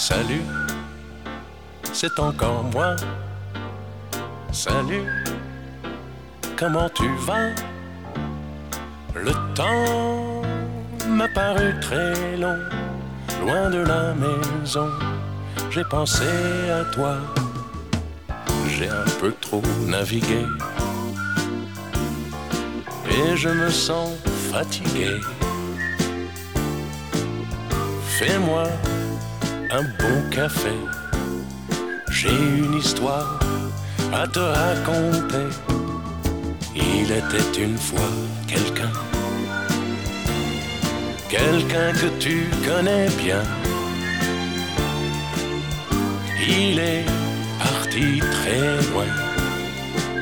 Salut, c'est encore moi. Salut, comment tu vas? Le temps m'a paru très long, loin de la maison. J'ai pensé à toi, j'ai un peu trop navigué et je me sens fatigué. Fais-moi un bon café, j'ai une histoire à te raconter. Il était une fois quelqu'un, quelqu'un que tu connais bien. Il est parti très loin,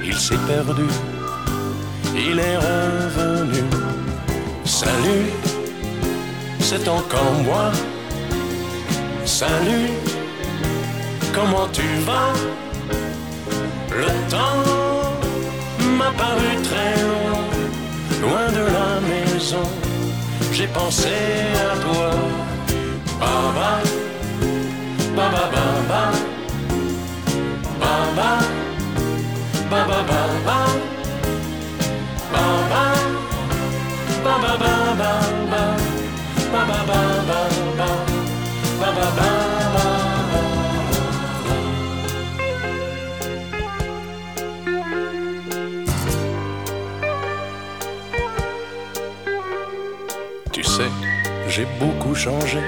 il s'est perdu, il est revenu. Salut, c'est encore moi. Salut, comment tu vas? Le temps m'a paru très long, loin de la maison. J'ai pensé à toi. Baba, baba, baba, baba, baba, baba, baba, baba, baba, Tu sais, j'ai beaucoup changé.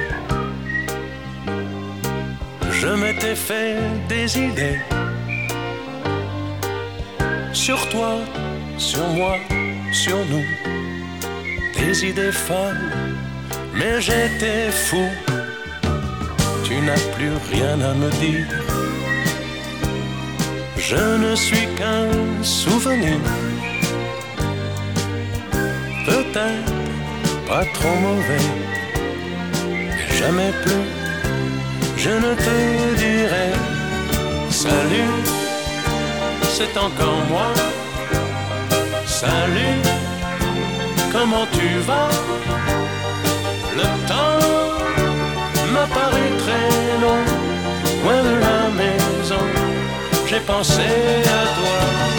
Je m'étais fait des idées sur toi, sur moi, sur nous. Des idées folles, mais j'étais fou. Tu n'as plus rien à me dire. Je ne suis qu'un souvenir. Peut-être pas trop mauvais. Jamais plus, je ne te dirai salut, c'est encore moi. Salut, comment tu vas? Le temps J'ai pensé à toi.